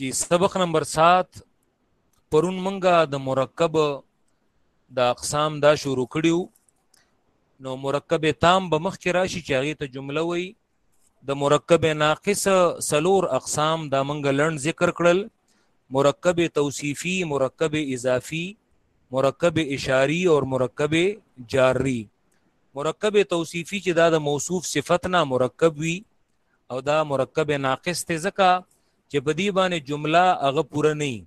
جی سبق نمبر 7 پرون منګه د مرکب د اقسام دا شروع کړیو نو مرکب تام به مخ کې راشي چې هغه ته جمله وای د مرکب ناقص سلور اقسام دا منګه لړن ذکر کړل مرکب توصیفی مرکب اضافی مرکب اشاری او مرکب جاری مرکب توصیفی چې دا د موصوف صفت نه مرکب وي او دا مرکب ناقص ته ځکه چې په دې باندې جمله هغه پوره نه وي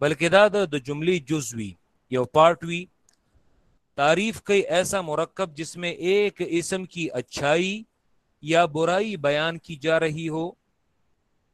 بلکې دا د جملې جز وي یو پارت وي تعریف کوي ایسا مرکب جس میں ایک اسم کی اچھائی یا برائی بیان کی جا رہی ہو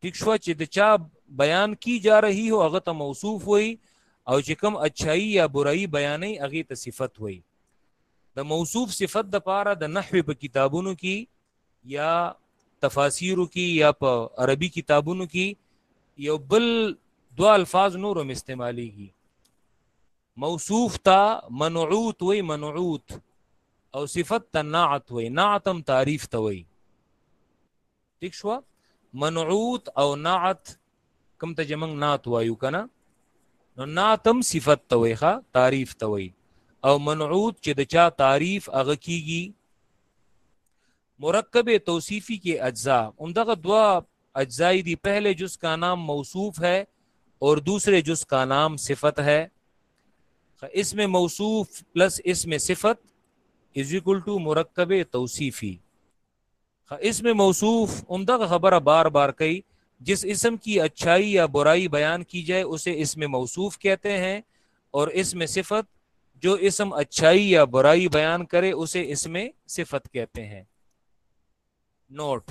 ٹھیک شو چې د چا بیان کی جا رہی هو هغه ته موصوف وي او چې کوم اچھائی یا برائی بیانې هغه ته صفت وي د موصوف صفت د پاره د نحوی په کتابونو کې یا تفاسیرو کې یا په عربي کتابونو کې یو بل دو الفاظ نور هم استعمالیږي موصوف تا منعوت وی منعوت او صفت تا نعت وی نعتم تعریف تا وی ټیک شو منعوت او نعت کوم ته جمنګ نعت وایو کنه نو نعتم صفت ته وای ښا تعریف ته وای او منعوت چې د چا تعریف هغه کیږي مرکب توصیفی کې اجزاء عمدغه دوا اجزاء دی پہلے جز کا نام موصوف ہے اور دوسرے جز کا نام صفت ہے اس میں موصوف پلس اس میں صفت از اکول ٹو مرکب توصیفی اس میں موصوف عمدہ کا خبر بار بار کئی جس اسم کی اچھائی یا برائی بیان کی جائے اسے اس میں موصوف کہتے ہیں اور اس میں صفت جو اسم اچھائی یا برائی بیان کرے اسے اس میں صفت کہتے ہیں نوٹ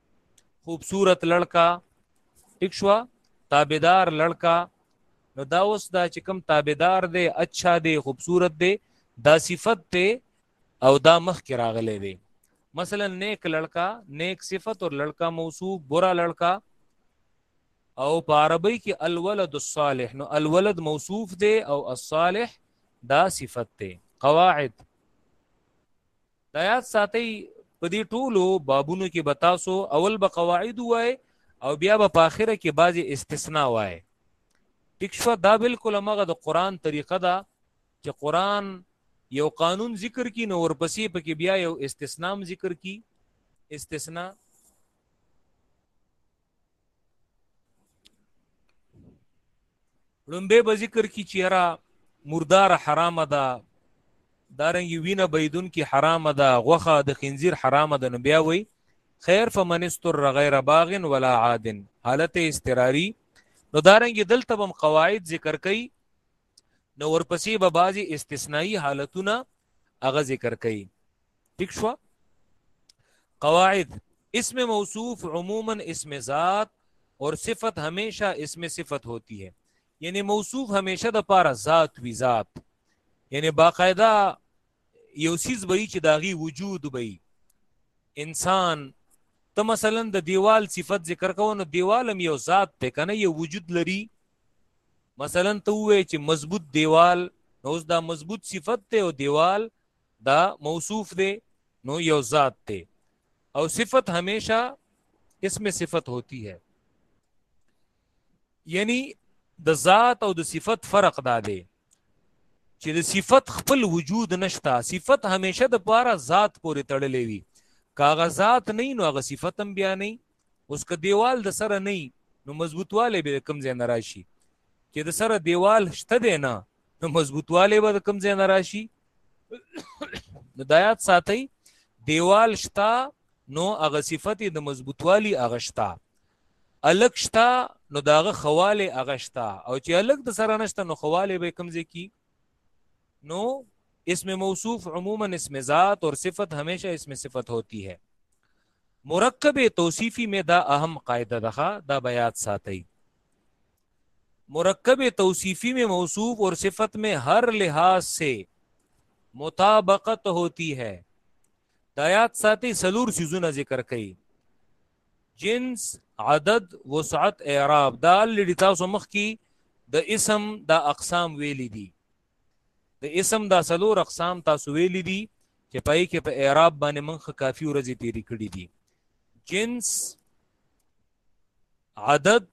خوبصورت لړکا ټیک شو تابعدار لړکا نو دا اوس دا چې کوم تابعدار دی اچھا دی خوبصورت دی دا صفت دی او دا مخ کې راغلی دی مثلا نیک لړکا نیک صفت او لړکا موصوف برا لړکا او په عربی کې الولد الصالح نو الولد موصوف دی او الصالح دا صفت دی قواعد دا یاد ساتئ په دې ټولو بابونو کې به تاسو اول به قواعد وای او بیا به په اخره کې بعضی استثناء وای ټیک شو دا بالکل مغه د قران طریقه ده چې قران یو قانون ذکر کی نو ورپسې پکې بیا یو استثناء ذکر کی استثناء لومبه به ذکر کی چیرا مردار حرام ده دارنګ وینه بيدون کی حرام ده غوخه د خنزیر حرام ده نو بیا وای خیر فمن استر غیر باغ ولا عاد حالت استراری نو دارنګ دلته هم قواعد ذکر کړي نو ورپسې به بعضی استثنایی حالتونه هغه ذکر کړي ٹھیک شو قواعد اسم موصوف عموما اسم ذات اور صفت ہمیشہ اسم صفت ہوتی ہے یعنی موصوف ہمیشہ د پاره ذات وی ذات یعنی باقاعده یو سیز به چې داغي وجود به انسان ته مثلا د دیوال صفت ذکر کوو نو دیوال هم یو ذات ته کنه یو وجود لري مثلا ته وې چې مضبوط دیوال نو اوس دا مضبوط صفت ته او دیوال دا موصوف دی نو یو ذات دی او صفت همیشه اسم صفت ہوتی ہے یعنی د ذات او د صفت فرق دا دی چې د صفت خپل وجود نشتا صفت همیشه د پاره ذات پورې تړلې وي کاغه ذات نه نو هغه صفت هم بیا نه اوس که دیوال د سره نه نو مضبوطوالی به کم ځای نه راشي چې د سره دیوال شته دی نه نو مضبوطوالی به کم ځای نه راشي نو دا یاد ساتئ دیوال شته نو هغه صفت د مضبوطوالی هغه شته الک شته نو داغه خواله هغه شته او چې الک د سره نشته نو خواله به کم ځای کی نو اسم موصوف عموما اسم ذات اور صفت ہمیشہ اسم صفت ہوتی ہے مرکب توصیفی مې دا اهم قاعده ده ښه دا به یاد ساتئ مرکب توصیفی میں موصوف اور صفت میں ہر لحاظ سے مطابقت ہوتی ہے دایات ساتھی سلور سیزونه ذکر کړي جنس عدد وسعت اعراب دا لړی تاسو مخ کی د اسم دا اقسام ویل دي د اسم دا څلور اقسام تاسو ویلي دي چې پای کې په اعراب باندې منخ کافي ورځې تیرې کړې دي جنس عدد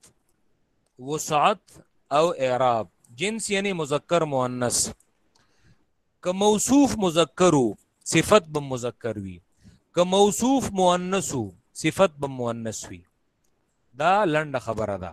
وسعت او اعراب جنس یعنی مذکر مؤنث که موصوف مذکرو صفت به مذکر وي که موصوف مؤنثو صفت به مؤنث وي دا لنډه خبره ده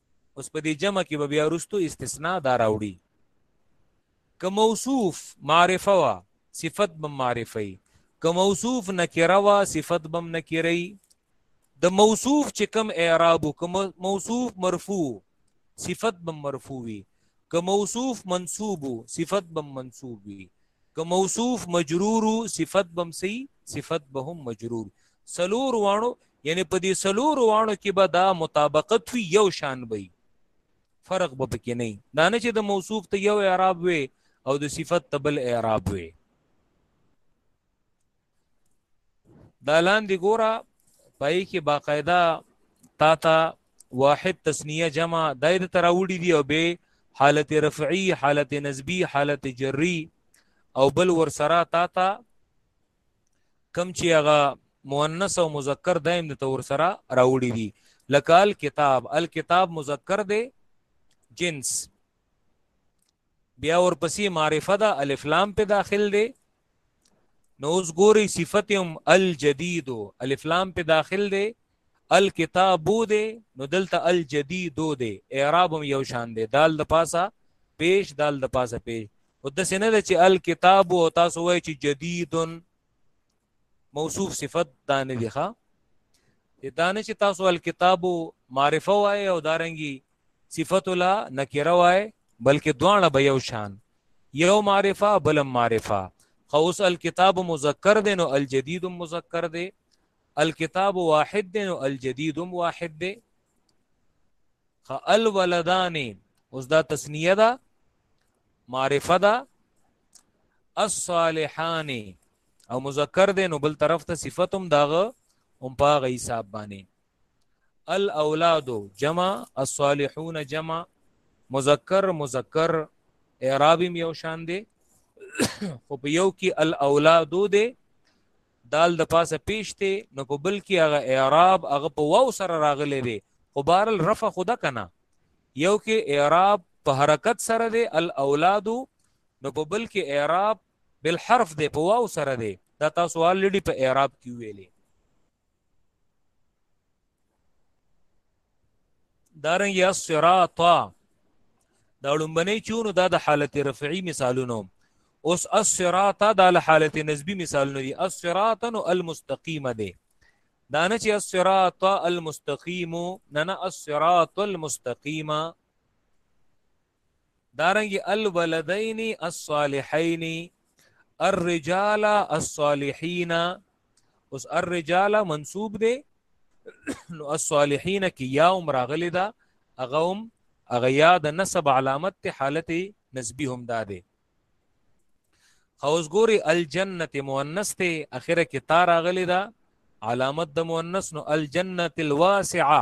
اوس په دې جمع کې به بیا وروسته استثناء دا راوړي که موصوف معرفه وه صفت به معرفه وي که موصوف نکره وه صفت به نکره وي د موصوف چې کوم اعراب که موصوف مرفوع صفت به مرفوع وي که موصوف منصوب صفت به منصوب وي که موصوف مجرور صفت به سي صفت به هم مجرور سلور وانو یعنی په دې سلور وانو کې به دا مطابقت وي یو شان وي فرق به پکې نه دا نه چې د موصوف ته یو اعراب وي او د صفت ته بل اعراب وي دا لاندې ګوره پای کې باقاعده تا ته واحد تسنیه جمع داید تراوړي دی او به حالت رفعی حالت نسبی حالت جری او بل ورسره تا ته کم چې هغه مؤنث او مذکر دایم د تور سره راوړي دي لکه الکتاب الکتاب مذکر دی جنس بیا ورپسې معرفه ده الف لام په داخل دی نو اوس ګوري صفت هم الجدید الف لام په داخل دی الکتابو دی نو دلته الجدیدو دی اعراب هم یو شان دی دال د پاسه پیش دال د پاسه پیش او د سینه د چې الکتاب او تاسو وای چې جدید موصوف صفت دا نه دی ښا دا نه چې تاسو الکتاب معرفه وای او دارنګي صفت لا نکره وای بلکې دواړه به یو شان یو معرفه بل معرفه خو اوس الکتاب مذکر دی نو الجدید مذکر دی الکتاب واحد دی نو الجدید هم واحد دی خ الولدان اوس دا تسنیه ده معرفه ده الصالحان او مذکر دی نو بل طرف ته صفتم داغه هم په غي حساب باندې الاولاد جمع الصالحون جمع مذکر مذکر اعراب یو شان دی خو په یو کې الاولاد دی دال د پاسه پیش دی نو په بل کې هغه اعراب هغه په واو سره راغلی دی خو بهرل رفع خدا کنه یو کې اعراب په حرکت سره دی الاولاد نو په بل کې اعراب بالحرف دی په واو سره دی دا تاسو الریډي په اعراب کې ویلې دارنګ یا صراط دا لومبنی چونو دا د حالت رفعی مثالونو اوس الصراط دا له حالت نسبی مثالونو دي الصراط نو المستقیم دی دا نه چې الصراط المستقیم نه نه الصراط المستقیم دارنګ الولدین الصالحین الرجال الصالحین اوس الرجال منصوب دی نو الصالحین کی یا هم راغلی دا هغه هم هغه یا د نسب علامت ته حالت نسبی هم دا دی اوس ګوري الجنت مؤنث ته اخره کې تا راغلی دا علامت د مؤنث نو الجنت الواسعه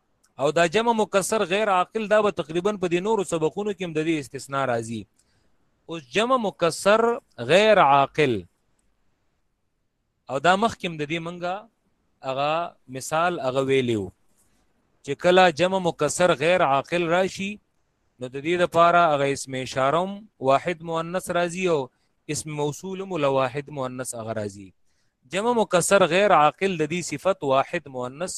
او دا جمع مکسر غیر عاقل دا به تقریبا په دې نورو سبقونو کې هم د دې استثناء راځي اوس جمع مکسر غیر عاقل او دا مخکې هم د دې منګه هغه مثال هغه ویلیو چې کله جمع مکسر غیر عاقل راشي نو د دې لپاره هغه اسم اشاره واحد مؤنث راځي او اسم موصول مل واحد مؤنث هغه راځي جمع مکسر غیر عاقل د دې صفت واحد مؤنث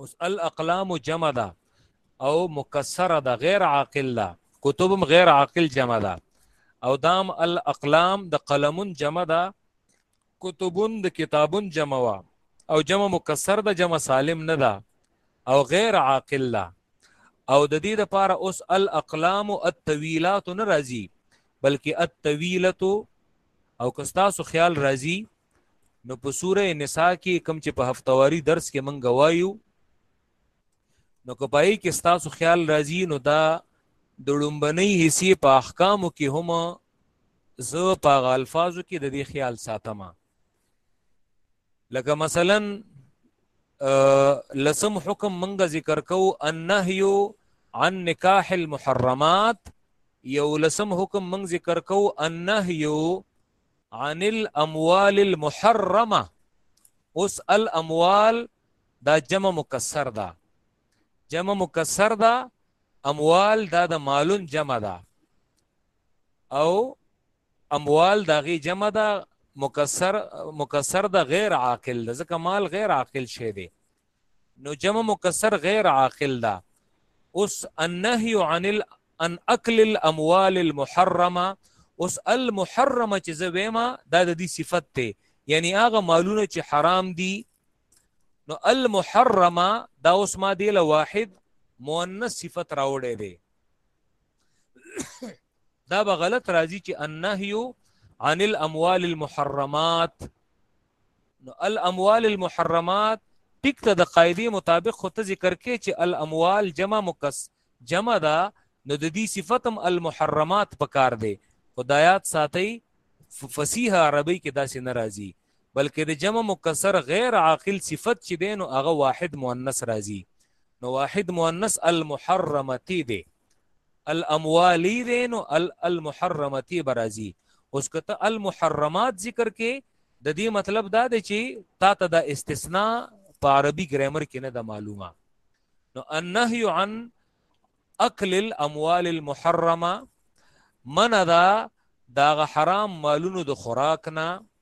اوس الاقلام جمع ده او مکسره ده غیر عاقل ده کتبم غیر عاقل جمع ده او دام الاقلام د دا قلمون جمع ده کتبون د کتابون جمع وا او جمع مکسر ده جمع سالم نه ده او غیر عاقل ده او د دې لپاره اوس الاقلام الطويلات نه راځي بلکې الطويله او کستاسو خیال راځي نو په سوره نساء کې کم چې په هفتواري درس کې مونږ وایو نو کپای کې ستاسو خیال راځي نو دا د لومبنۍ حصے په احکامو کې هم زه په الفاظو کې د دې خیال ساتم لکه مثلا لسم حکم منګ ذکر کو النهي عن نکاح المحرمات یو لسم حکم منګ ذکر کو النهي عن الاموال المحرمه اوس الاموال دا جمع مکسر دا جمع مکسر دا اموال دا د مالون جمع دا او اموال دا غي جمع دا مکسر مکسر دا غیر عاقل ځکه مال غیر عاقل شی دی نو جمع مکسر غیر عاقل دا اوس النهی عن ال ان اکل الاموال المحرمه اوس المحرمه چې زه وېما دا د دې صفت ته یعنی هغه مالونه چې حرام دي نو المحرمه دا اوس ما دی له واحد مؤنث صفت راوړې دی دا به غلط راځي چې النهي عن الاموال المحرمات نو الاموال المحرمات ټیک ته د قاعده مطابق خو ته ذکر کې چې الاموال جمع مکس جمع دا نو د دې صفتم المحرمات پکار دی خدایات ساتي فصیح عربی کې داسې ناراضي بلکې د جمع مکسر غیر عاقل صفت چې دی نو هغه واحد مؤنث راځي نو واحد مؤنث المحرمتی دی الاموالی دی نو المحرمتی برازي اوس کته المحرمات ذکر کې د دې مطلب دا دی چې تا ته د استثناء په عربي ګرامر کې نه د معلومه نو النهي عن اکل الاموال المحرمه من دا داغه حرام مالونو د خوراک نه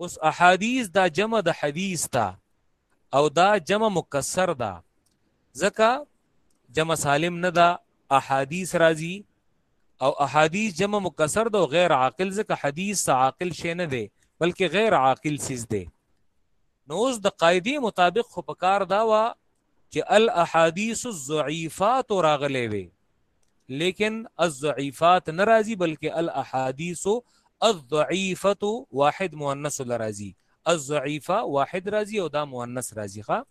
اوس احادیث دا جمع د حدیث دا او دا جمع مکسر دا ځکه جمع سالم نه دا احادیث راځي او احادیث جمع مکسر دا غیر عاقل ځکه حدیث عاقل شي نه دی بلکې غیر عاقل سیز دی نو اوس د قاعده مطابق خو پکار دا وا چې الاحاديث الضعيفات راغلي وي لیکن الضعيفات ناراضي بلکې الاحاديث الضعيفه واحد مؤنث لراضي الضعيفه واحد راضي او دا مؤنث راضي ښا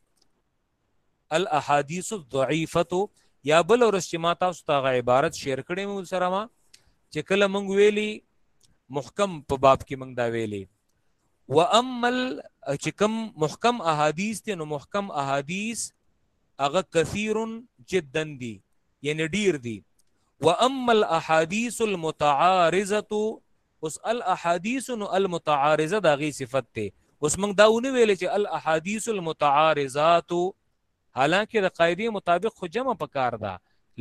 الاحاديث الضعيفه یا بل ورځ چې ما تاسو ته عبارت شیر کړې مو سره ما چې کله مونږ ویلي محکم په باب کې مونږ دا ویلي و امل چې کم محکم احادیث ته نو محکم احادیث هغه کثیر جدا دي یعنی ډیر دي و امل احادیث المتعارضه اوس الاحاديث نو المتعارضه دا غي صفت ته اوس موږ دا ونه ویل چې الاحاديث المتعارضات حالانکه د قاعده مطابق خو جمع پکار ده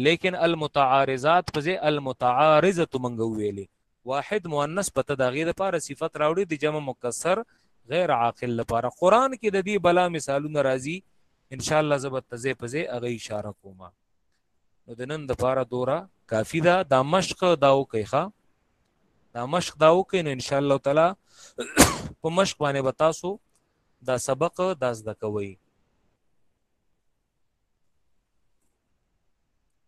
لیکن المتعارضات په ځای المتعارضه موږ ویلې واحد مؤنث په ته د هغې لپاره صفت راوړي د جمع مکسر غیر عاقل لپاره قرآن کې د دې بلا مثالونه راځي ان شاء الله زه به تزه په ځای هغه اشاره کوم نو د نن د پاره دوره کافی ده دا مشق دا وکیخه دا مشق دا وکین ان شاء الله تعالی په مشق باندې بتاسو دا سبق دا زده کوي